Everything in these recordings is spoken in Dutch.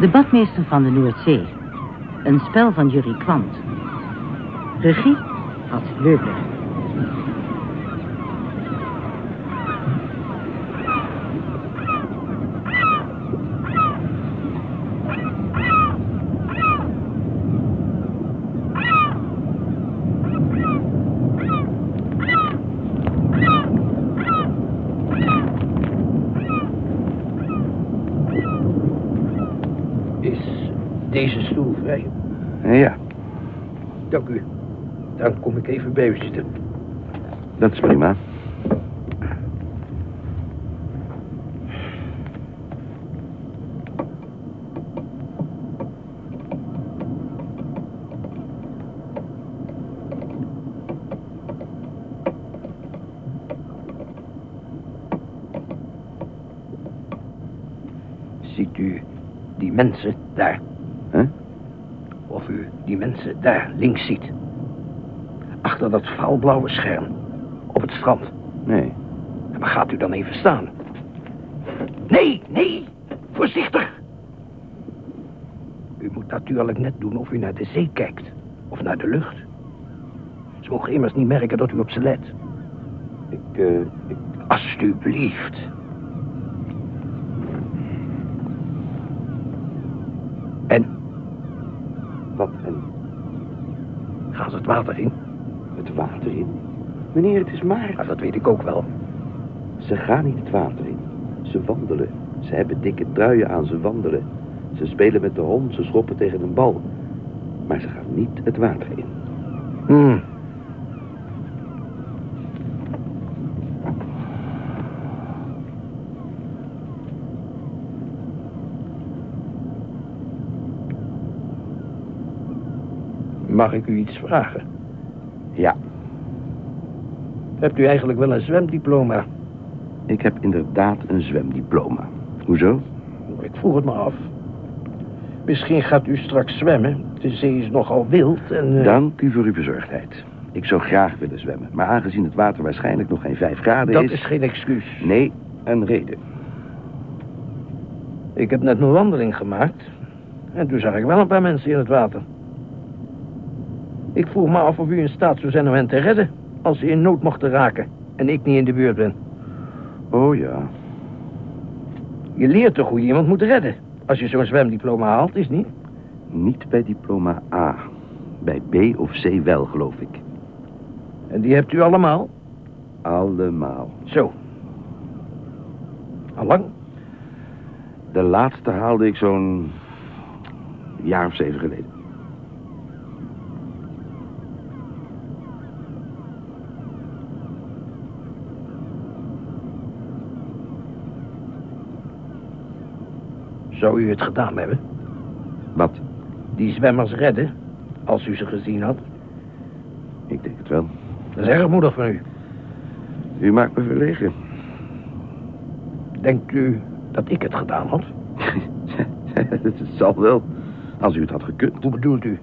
De badmeester van de Noordzee. Een spel van Jurie Kwant. Regie had Leubler. Is deze stoel vrij? Ja, Dank u. Dan kom ik even bij u zitten. dat is prima. Ziet u die mensen daar? Huh? Of u die mensen daar links ziet? Achter dat vaalblauwe scherm. Op het strand. Nee. Maar gaat u dan even staan? Nee, nee. Voorzichtig. U moet natuurlijk net doen of u naar de zee kijkt. Of naar de lucht. Ze mogen immers niet merken dat u op ze let. Ik, eh, ik... Alsjeblieft. En Wat en gaan ze het water in? Het water in? Meneer, het is maart. Ja, dat weet ik ook wel. Ze gaan niet het water in. Ze wandelen. Ze hebben dikke truien aan, ze wandelen. Ze spelen met de hond, ze schoppen tegen een bal. Maar ze gaan niet het water in. Hmm. Mag ik u iets vragen? Ja, Hebt u eigenlijk wel een zwemdiploma? ik heb inderdaad een zwemdiploma. Hoezo? Ik vroeg het me af. Misschien gaat u straks zwemmen. De zee is nogal wild en... eh, Dank u voor uw bezorgdheid. Ik zou graag willen zwemmen. Maar aangezien het water waarschijnlijk nog geen vijf graden dat is... is geen excuus. Nee, een reden. Ik heb net mijn wandeling gemaakt. En toen zag ik wel een paar mensen in het water. Ik vroeg me af of u in staat zou zijn om hen te redden... als ze in nood mochten raken en ik niet in de buurt ben. Oh ja. Je leert toch hoe je iemand moet redden... als je zo'n zwemdiploma haalt, is niet? Niet bij diploma A. Bij B of C wel, geloof ik. En die hebt u allemaal? Allemaal. Zo. Allang? De laatste haalde ik zo'n jaar of zeven geleden. Zou u het gedaan hebben? Wat? Die zwemmers redden, als u ze gezien had? Ik denk het wel. Dat is erg moedig van u. U maakt me verlegen. Denkt u dat ik het gedaan had? het zal wel. Als u het had gekund. Hoe bedoelt u?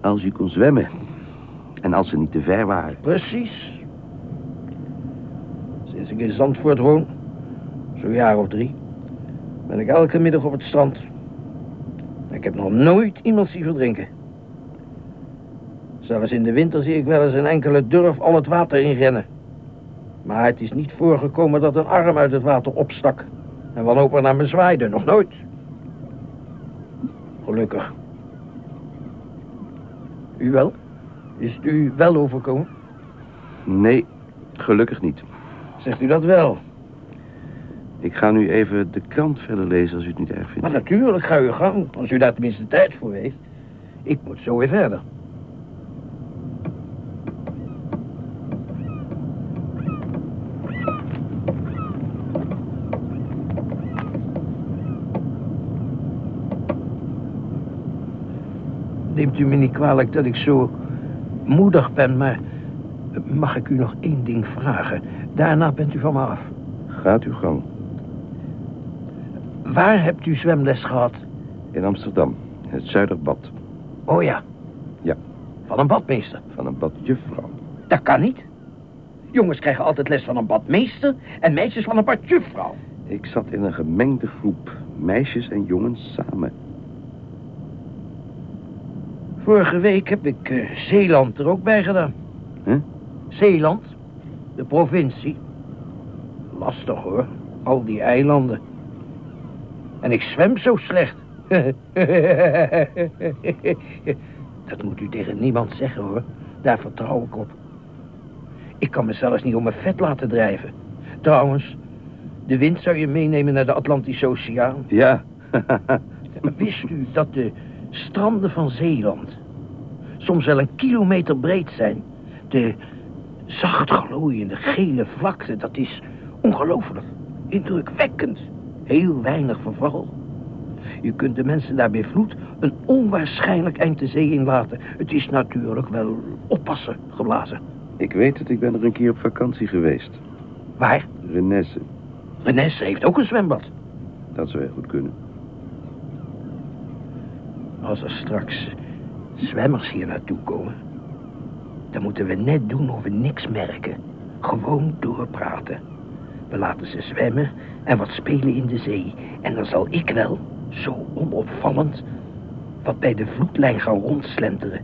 Als u kon zwemmen. En als ze niet te ver waren. Precies. Sinds ik in Zandvoort woon, zo'n jaar of drie, ben ik elke middag op het strand. Ik heb nog nooit iemand zien verdrinken. Zelfs in de winter zie ik wel eens een enkele durf al het water inrennen. Maar het is niet voorgekomen dat een arm uit het water opstak en wanhopig naar me zwaaide, nog nooit. Gelukkig. U wel? Is het u wel overkomen? Nee, gelukkig niet. Zegt u dat wel? Ik ga nu even de krant verder lezen als u het niet erg vindt. Maar natuurlijk, ga uw gang, als u daar tenminste tijd voor heeft. Ik moet zo weer verder. Neemt u me niet kwalijk dat ik zo moedig ben, maar mag ik u nog één ding vragen? Daarna bent u van me af. Gaat uw gang. Waar hebt u zwemles gehad? In Amsterdam. Het Zuiderbad. Oh ja. Ja. Van een badmeester. Van een badjuffrouw. Dat kan niet. Jongens krijgen altijd les van een badmeester en meisjes van een badjuffrouw. Ik zat in een gemengde groep. Meisjes en jongens samen. Vorige week heb ik eh, Zeeland er ook bij gedaan. Huh? Zeeland, de provincie. Lastig hoor, al die eilanden. En ik zwem zo slecht. Dat moet u tegen niemand zeggen hoor. Daar vertrouw ik op. Ik kan me zelfs niet om mijn vet laten drijven. Trouwens, de wind zou je meenemen naar de Atlantische Oceaan. Ja. Wist u dat de stranden van Zeeland soms wel een kilometer breed zijn? De zacht glooiende gele vlakte, dat is ongelooflijk, indrukwekkend. Heel weinig verval. Je kunt de mensen daar bij vloed een onwaarschijnlijk eind de zee in laten. Het is natuurlijk wel oppassen geblazen. ik weet het, ik ben er een keer op vakantie geweest. Waar? Renesse. Renesse heeft ook een zwembad. Dat zou heel goed kunnen. Als er straks zwemmers hier naartoe komen... dan moeten we net doen of we niks merken. Gewoon doorpraten. We laten ze zwemmen en wat spelen in de zee. En dan zal ik wel, zo onopvallend... wat bij de vloedlijn gaan rondslenteren.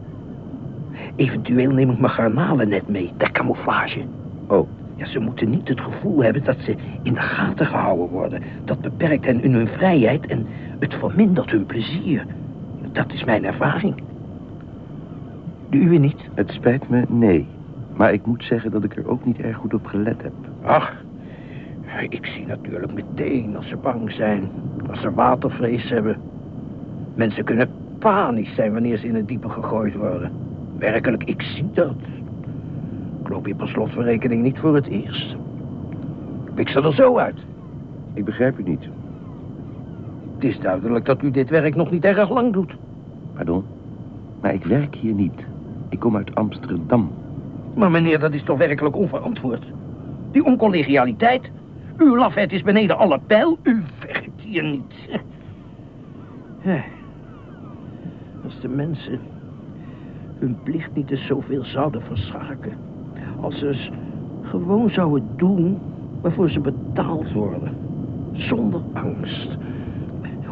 Eventueel neem ik mijn garnalen net mee, ter camouflage. Oh, Ja, ze moeten niet het gevoel hebben dat ze in de gaten gehouden worden. Dat beperkt hen in hun vrijheid en het vermindert hun plezier. Dat is mijn ervaring. De uwe niet? het spijt me, nee. Maar ik moet zeggen dat ik er ook niet erg goed op gelet heb. Ach, ik zie natuurlijk meteen als ze bang zijn. Als ze watervrees hebben. Mensen kunnen panisch zijn wanneer ze in het diepe gegooid worden. Werkelijk, ik zie dat. Ik loop hier per slot van rekening niet voor het eerst. Ik sta er zo uit. Ik begrijp u niet. Het is duidelijk dat u dit werk nog niet erg lang doet. Pardon? Maar ik werk hier niet. Ik kom uit Amsterdam. Maar meneer, dat is toch werkelijk onverantwoord. Die oncollegialiteit. Uw lafheid is beneden alle pijl. U werkt hier niet. Als de mensen hun plicht niet eens zoveel zouden verschaken. Als ze eens gewoon zouden doen waarvoor ze betaald worden. Zonder angst.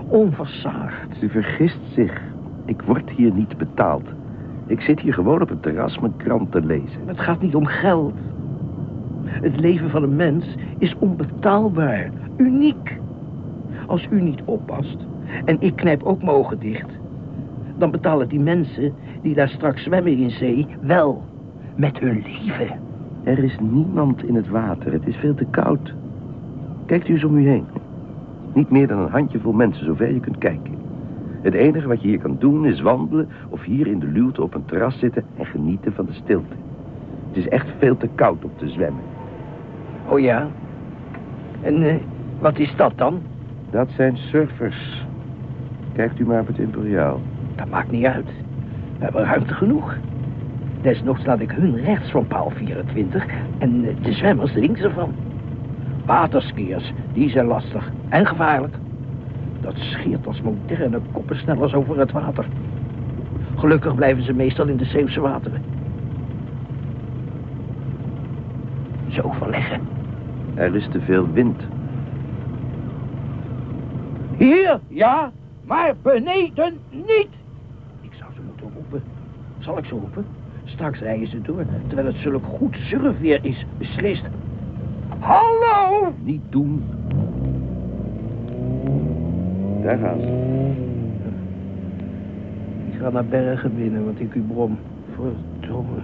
Onversaagd. U vergist zich. Ik word hier niet betaald. Ik zit hier gewoon op het terras mijn krant te lezen. Het gaat niet om geld. Het leven van een mens is onbetaalbaar, uniek. Als u niet oppast en ik knijp ook mijn ogen dicht... dan betalen die mensen die daar straks zwemmen in zee wel met hun leven. Er is niemand in het water. Het is veel te koud. Kijkt u eens om u heen. Niet meer dan een handjevol mensen, zover je kunt kijken. Het enige wat je hier kan doen is wandelen of hier in de luwte op een terras zitten en genieten van de stilte. Het is echt veel te koud om te zwemmen. Oh ja? En eh, wat is dat dan? Dat zijn surfers. Kijkt u maar op het Imperiaal. Dat maakt niet uit. We hebben ruimte genoeg. Desnoods laat ik hun rechts van paal 24 en eh, de zwemmers links ervan. Waterskiers, die zijn lastig en gevaarlijk. Dat scheert als moderne koppensnellers over het water. Gelukkig blijven ze meestal in de Zeeuwse wateren. Zo verleggen. Er is te veel wind. Hier, ja, maar beneden niet. Ik zou ze moeten roepen. Zal ik ze roepen? Straks rijden ze door, terwijl het zulk goed surfweer is, beslist. Hallo! Niet doen. Daar gaan ze. Ik ga naar Bergen binnen, want ik u brom. Verdomme.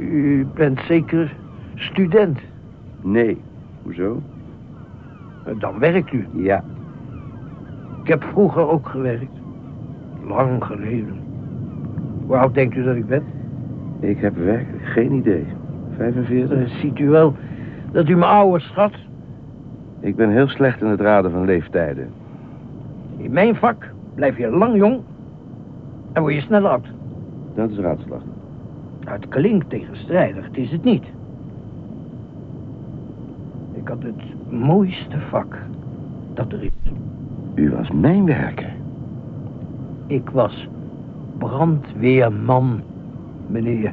U bent zeker student. Nee. Hoezo? Dan werkt u. Ja. Ik heb vroeger ook gewerkt. Lang geleden. Hoe oud denkt u dat ik ben? Ik heb werkelijk geen idee. 45? Dan ziet u wel dat u mijn oude schat. Ik ben heel slecht in het raden van leeftijden. In mijn vak blijf je lang jong en word je snel oud. Dat is raadslag. Het klinkt tegenstrijdig, het is het niet. Ik had het mooiste vak dat er is. U was mijnwerker. Ik was brandweerman, meneer.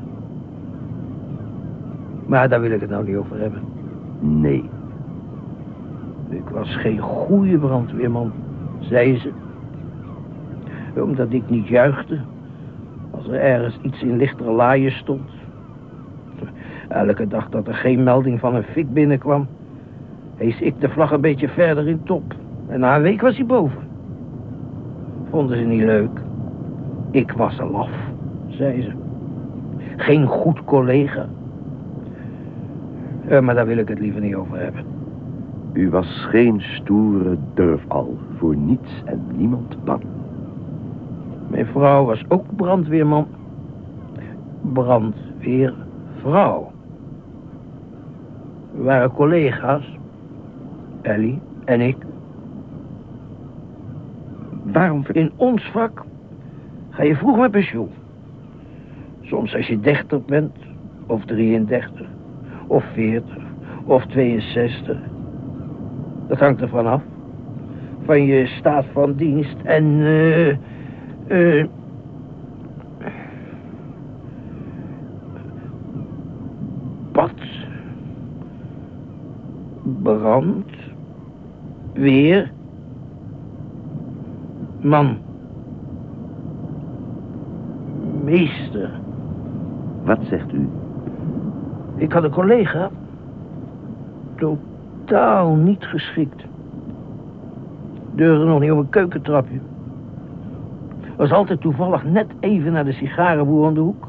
Maar daar wil ik het nou niet over hebben. Nee. Ik was geen goede brandweerman, zei ze. Omdat ik niet juichte. Er ergens iets in lichtere laaien stond. Elke dag dat er geen melding van een fik binnenkwam... hees ik de vlag een beetje verder in top. En na een week was hij boven. Vonden ze niet leuk. Ik was een laf, zei ze. Geen goed collega. Eh, maar daar wil ik het liever niet over hebben. U was geen stoere durfal, voor niets en niemand bang. Mijn vrouw was ook brandweerman. Brandweervrouw. We waren collega's. Ellie en ik. Waarom... In ons vak ga je vroeg met pensioen. Soms als je 30 bent, of 33, of 40, of 62. Dat hangt er vanaf. Van je staat van dienst en... eh eh bad, brand, weer, man, meester. Wat zegt u? Ik had een collega, totaal niet geschikt. Deurde nog niet op een keukentrapje. Was altijd toevallig net even naar de sigarenboer om de hoek.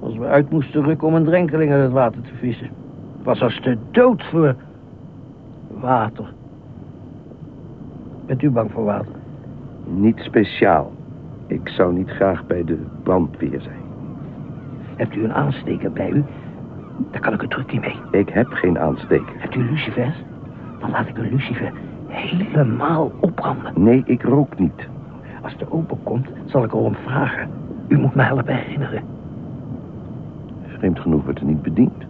Als we uit moesten rukken om een drenkeling uit het water te vissen. Was als de dood voor water. Bent u bang voor water? Niet speciaal. Ik zou niet graag bij de brandweer zijn. Hebt u een aansteker bij u? Daar kan ik een trucje mee. Ik heb geen aansteker. Hebt u lucifers? Dan laat ik een lucifer helemaal opbranden. Nee, ik rook niet. Als de open komt, zal ik erom vragen. U moet me helpen herinneren. Vreemd genoeg wordt er niet bediend.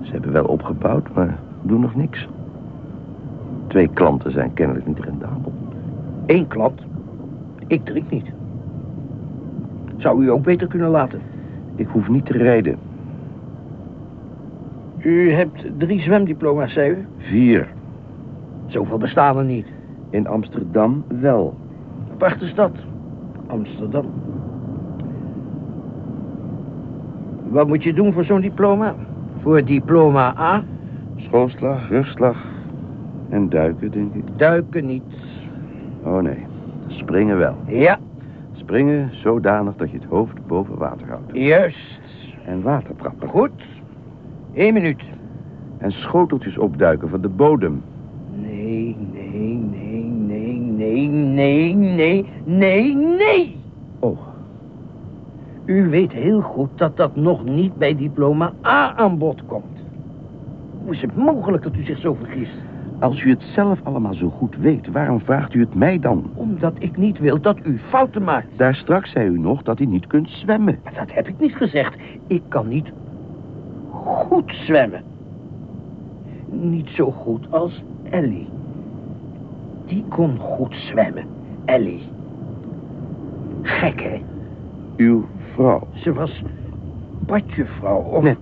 Ze hebben wel opgebouwd, maar doen nog niks. Twee klanten zijn kennelijk niet rendabel. Eén klant. Ik drink niet. Zou u ook beter kunnen laten. Ik hoef niet te rijden. U hebt drie zwemdiploma's, zei u? Vier. Zoveel bestaan er niet. In Amsterdam wel. Aparte stad. Amsterdam. Wat moet je doen voor zo'n diploma? Voor diploma A? Schoolslag, rugslag en duiken, denk ik. Duiken niet. Oh nee, springen wel. Ja, Springen zodanig dat je het hoofd boven water houdt. juist. En waterprappen. Goed. Eén minuut. En schoteltjes opduiken van de bodem. Nee, nee, nee, nee, nee, nee, nee, nee. Oh, U weet heel goed dat dat nog niet bij diploma A aan bod komt. Hoe is het mogelijk dat u zich zo vergist? als u het zelf allemaal zo goed weet, waarom vraagt u het mij dan? Omdat ik niet wil dat u fouten maakt. Daar straks zei u nog dat u niet kunt zwemmen. Maar dat heb ik niet gezegd. Ik kan niet goed zwemmen. Niet zo goed als Ellie. Die kon goed zwemmen. Ellie. Gek, hè? Uw vrouw. Ze was badjevrouw. Of Net,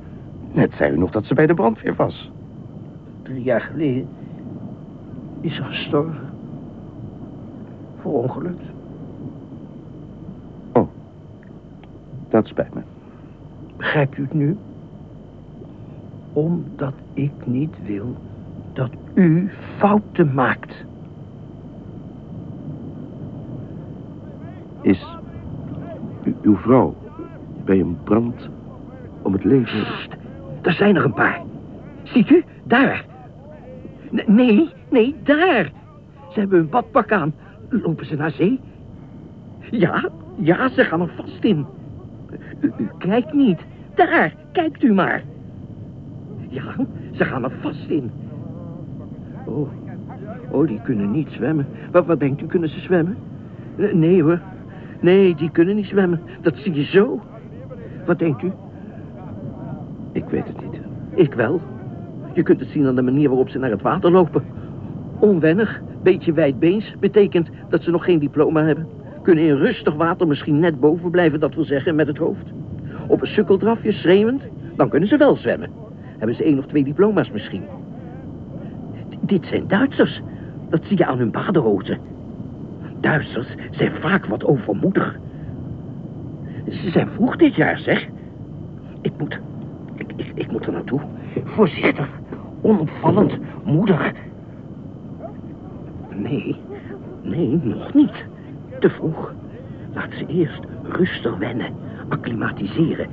net zei u nog dat ze bij de brandweer was. drie jaar geleden is ze gestorven. Verongelukt. Oh, dat spijt me. Begrijpt u het nu? Omdat ik niet wil dat u fouten maakt. Is uw vrouw bij een brand om het leven... Sst, er zijn er een paar. Ziet u? Daar. Nee, nee, daar. Ze hebben hun badpak aan. Lopen ze naar zee? Ja, ja, ze gaan er vast in. U, kijkt niet. Daar, kijkt u maar. Ja, ze gaan er vast in. Oh, oh, die kunnen niet zwemmen. Wat, wat denkt u, kunnen ze zwemmen? Nee hoor. Nee, die kunnen niet zwemmen. Dat zie je zo. Wat denkt u? Ik weet het niet. Ik wel. Je kunt het zien aan de manier waarop ze naar het water lopen. Onwennig, beetje wijdbeens, betekent dat ze nog geen diploma hebben. Kunnen in rustig water misschien net boven blijven, dat wil zeggen met het hoofd. Op een sukkeldrafje, schreeuwend, dan kunnen ze wel zwemmen. hebben ze één of twee diploma's misschien. D- dit zijn Duitsers. Dat zie je aan hun baderozen. Duitsers zijn vaak wat overmoedig. Ze zijn vroeg dit jaar, zeg. Ik moet... Ik, ik, moet er naartoe. Voorzichtig. Onopvallend. Moedig. Nee. Nee, nog niet. Te vroeg. Laat ze eerst rustig wennen. Acclimatiseren.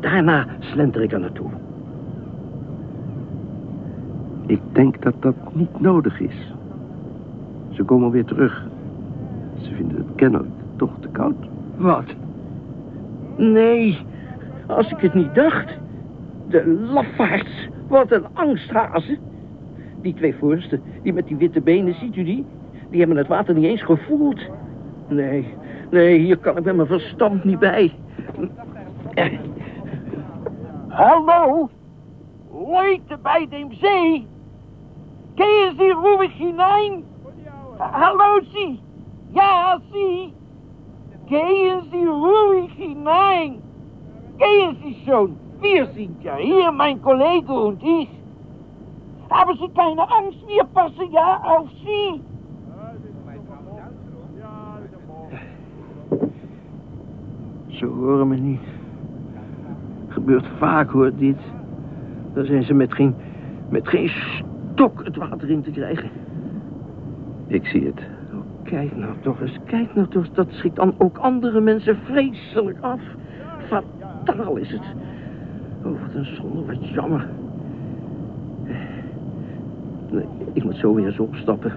Daarna slenter ik er naartoe. Ik denk dat dat niet nodig is. Ze komen weer terug. Ze vinden het kennelijk toch te koud. Wat? Nee, als ik het niet dacht. De lafaards, wat een angsthazen. Die twee voorsten, die met die witte benen, ziet u die? Die hebben het water niet eens gevoeld. Nee, nee, hier kan ik met mijn verstand niet bij. Hallo? Leute bij de zee? Ken je die ruhig hinein? Hallo, zie. Ja, zie. Gehen Sie ruhig hinein. Gehen Sie schon. Wir sind ja hier, mein Kollege und ich. Haben Sie keine Angst, wir passen ja auf Sie. Ze horen me niet. Gebeurt vaak, hoor, dit. Dan zijn ze met geen, met geen stok het water in te krijgen. Ik zie het. Kijk nou toch eens, kijk nou toch eens. Dat schrikt dan ook andere mensen vreselijk af. Fataal is het. Oh, wat een zonde, wat jammer. Nee, ik moet zo weer eens opstappen.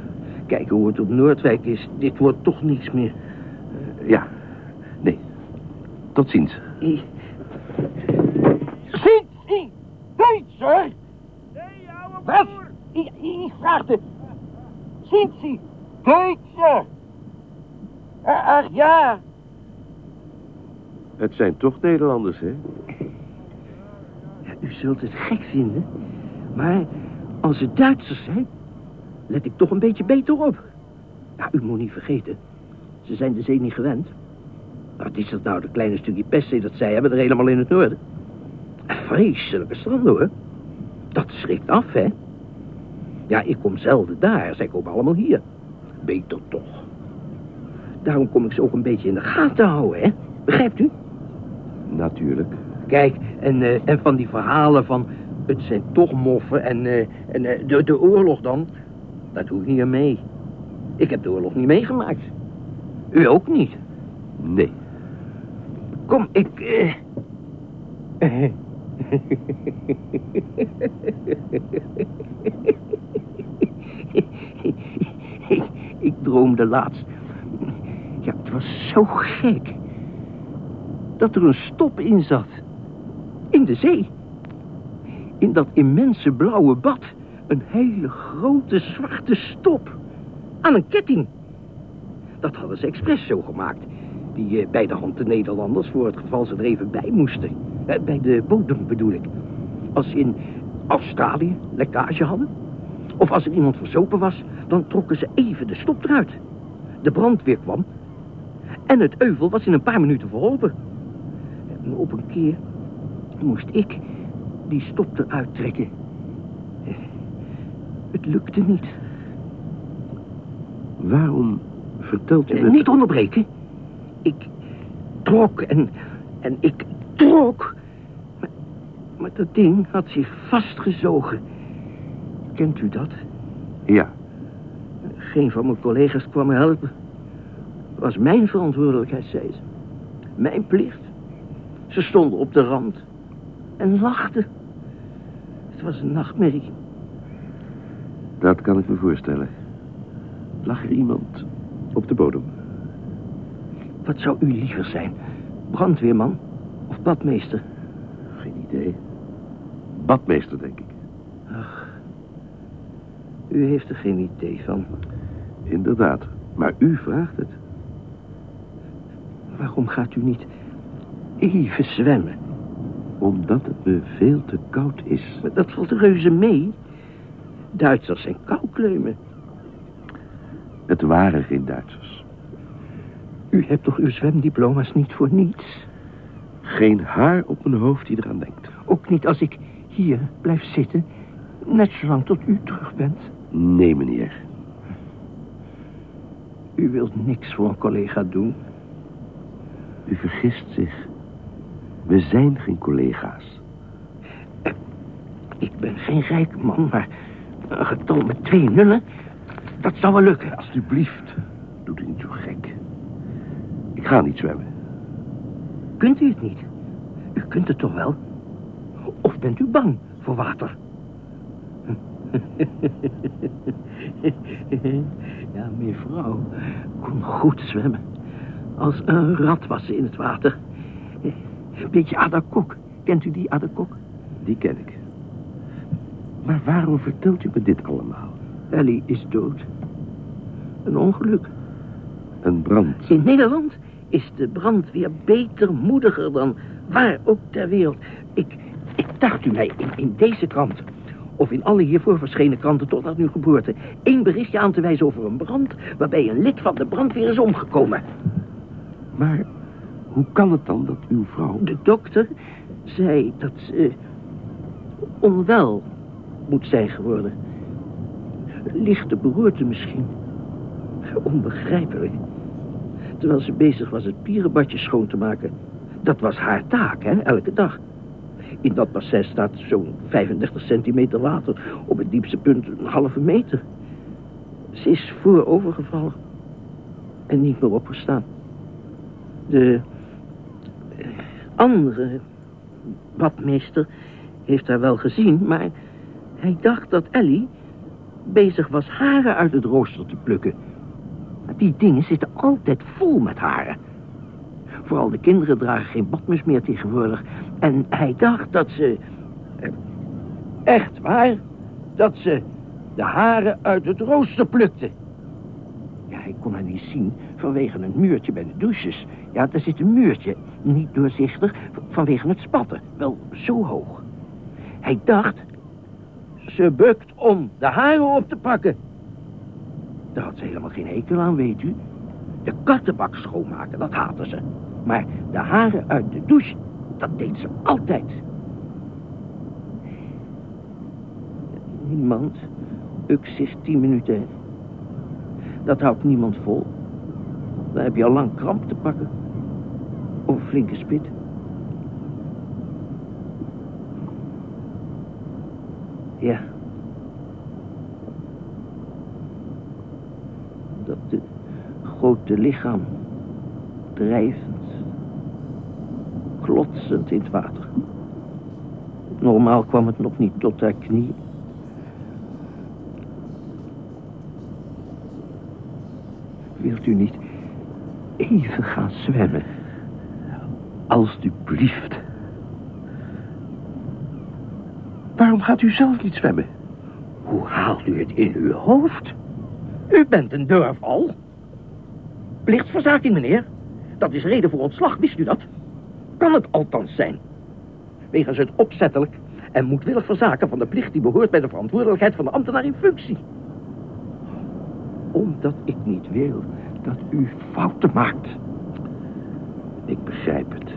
Kijken hoe het op Noordwijk is. Dit wordt toch niets meer. Ja. Nee. Tot ziens. Eh, Sie Duitser? Was? Ich, ich fragte, sind Sie Duitser? Ach, ach ja, Het zijn toch Nederlanders, hè? Ja, u zult het gek vinden, maar als het Duitsers zijn, let ik toch een beetje beter op. Ja, u moet niet vergeten, ze zijn de zee niet gewend. Wat is dat nou, de kleine stukje pestzee dat zij hebben er helemaal in het noorden? Vreselijke stranden, hoor. Dat schrikt af, hè? Ja, ik kom zelden daar, zij komen allemaal hier. Beter toch. Daarom kom ik ze ook een beetje in de gaten houden, hè? Begrijpt u? Natuurlijk. Kijk, en, eh, en van die verhalen van... het zijn toch moffen en, eh, en eh, de, de oorlog dan... dat doe ik niet aan mee. Ik heb de oorlog niet meegemaakt. U ook niet. Nee. Kom, ik... ik, droomde laatst... Ja, het was zo gek... dat er een stop in zat. In de zee. In dat immense blauwe bad. Een hele grote zwarte stop. Aan een ketting. Dat hadden ze expres zo gemaakt. Die eh, bij de hand de Nederlanders voor het geval ze er even bij moesten. Eh, bij de bodem bedoel ik. Als in Australië lekkage hadden. Of als er iemand verzopen was, dan trokken ze even de stop eruit. De brandweer kwam. En het euvel was in een paar minuten verholpen. En op een keer moest ik die stop eruit trekken. Eh, Het lukte niet. Waarom vertelt u Eh, het... Niet onderbreken. Ik trok en, en ik trok. Maar, maar dat ding had zich vastgezogen. Kent u dat? Ja. Geen van mijn collega's kwam me helpen. Het was mijn verantwoordelijkheid, zei ze. Mijn plicht. Ze stonden op de rand en lachten. Het was een nachtmerrie. Dat kan ik me voorstellen. Lag er iemand op de bodem? Wat zou u liever zijn? Brandweerman of badmeester? Geen idee. Badmeester, denk ik. U heeft er geen idee van. Inderdaad. Maar u vraagt het. Waarom gaat u niet even zwemmen? Omdat het me veel te koud is. Maar dat valt reuze mee. Duitsers zijn koukleumen. Het waren geen Duitsers. U hebt toch uw zwemdiploma's niet voor niets? Geen haar op mijn hoofd die eraan denkt. Ook niet als ik hier blijf zitten, net zolang tot u terug bent? Nee, meneer. U wilt niks voor een collega doen. U vergist zich. We zijn geen collega's. Ik ben geen rijke man, maar een getal met twee nullen, dat zou wel lukken. Alsjeblieft, doe u niet zo gek. Ik ga niet zwemmen. Kunt u het niet? U kunt het toch wel? Of bent u bang voor water? ja, mevrouw kon goed zwemmen. Als een rat was ze in het water. Beetje Ada Kok. Kent u die Ada Kok? Die ken ik. Maar waarom vertelt u me dit allemaal? Ellie is dood. Een ongeluk. Een brand. In Nederland is de brandweer beter, moediger dan waar ook ter wereld. Ik, ik dacht u mij in, in deze krant, of in alle hiervoor verschenen kranten tot aan uw geboorte, één berichtje aan te wijzen over een brand waarbij een lid van de brandweer is omgekomen. Maar hoe kan het dan dat uw vrouw... De dokter zei dat ze onwel moet zijn geworden. Lichte beroerte misschien. Onbegrijpelijk. Terwijl ze bezig was het pierenbadje schoon te maken. Dat was haar taak, hè, elke dag. In dat bassin staat zo'n 35 centimeter water. Op het diepste punt een halve meter. Ze is voorovergevallen. En niet meer opgestaan. De eh, andere badmeester heeft haar wel gezien, maar hij dacht dat Ellie bezig was haren uit het rooster te plukken. Die dingen zitten altijd vol met haren. Vooral de kinderen dragen geen badmus meer tegenwoordig. En hij dacht dat ze... eh, Echt waar? Dat ze de haren uit het rooster plukte. Ja, hij kon haar niet zien vanwege een muurtje bij de douches. Ja, daar zit een muurtje, niet doorzichtig, vanwege het spatten. Wel zo hoog. Hij dacht, ze bukt om de haren op te pakken. Daar had ze helemaal geen hekel aan, weet u. De kattenbak schoonmaken, dat haatte ze. Maar de haren uit de douche, dat deed ze altijd. Niemand zich tien minuten. Dat houdt niemand vol. Dan heb je al lang kramp te pakken. Of een flinke spit. Ja. Dat de grote lichaam drijvend, klotsend in het water. Normaal kwam het nog niet tot haar knie. Wilt u niet even gaan zwemmen? Alsjeblieft. Waarom gaat u zelf niet zwemmen? Hoe haalt u het in uw hoofd? U bent een durval. Plichtsverzaking, meneer. Dat is reden voor ontslag, wist u dat? Kan het althans zijn. Wegens het opzettelijk en moedwillig verzaken van de plicht die behoort bij de verantwoordelijkheid van de ambtenaar in functie. Omdat ik niet wil dat u fouten maakt. Ik begrijp het.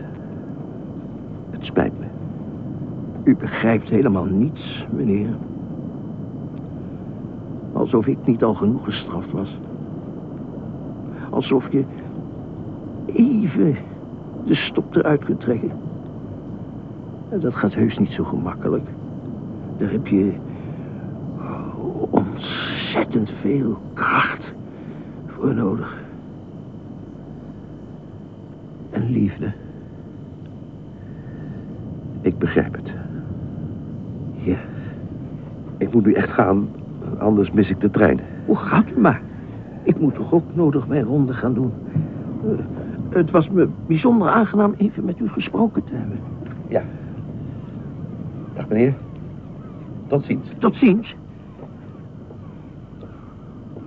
Het spijt me. U begrijpt helemaal niets, meneer. Alsof ik niet al genoeg gestraft was. Alsof je even de stop eruit kunt trekken. En dat gaat heus niet zo gemakkelijk. Daar heb je ontzettend veel kracht voor nodig. En liefde. Ik begrijp het. Ja. Ik moet nu echt gaan, anders mis ik de trein. Hoe gaat u maar? Ik moet toch ook nodig mijn ronde gaan doen. Het was me bijzonder aangenaam even met u gesproken te hebben. Ja. Dag meneer. Tot ziens. Tot ziens.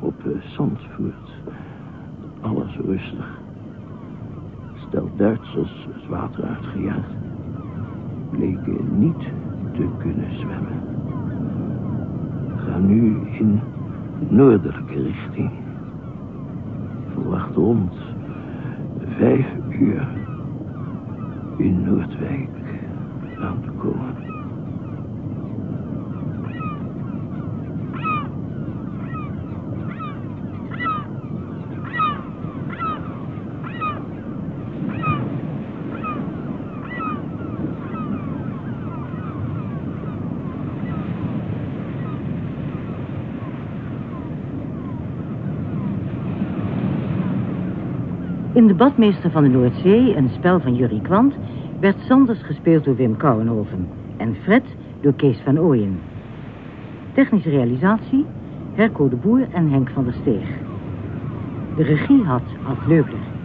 Op uh, Zandvoort. Alles rustig. Stel Duitsers het water uitgejaagd. Bleken niet te kunnen zwemmen. Ga nu in noordelijke richting. Verwacht rond vijf uur in Noordwijk aan te komen. In De Badmeester van de Noordzee, een spel van Jurie Kwant... werd Sanders gespeeld door Wim Kouwenhoven... en Fred door Kees van Ooyen. Technische realisatie, Herco de Boer en Henk van der Steeg. De regie had Ad Leubler.